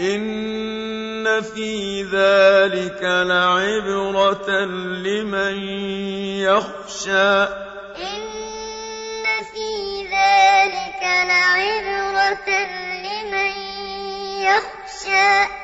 إِنَّ فِي ذَٰلِكَ لَعِبْرَةً لِّمَن يَخْشَىٰ إِنَّ فِي ذَٰلِكَ لَعِبْرَةً لِّمَن يَخْشَىٰ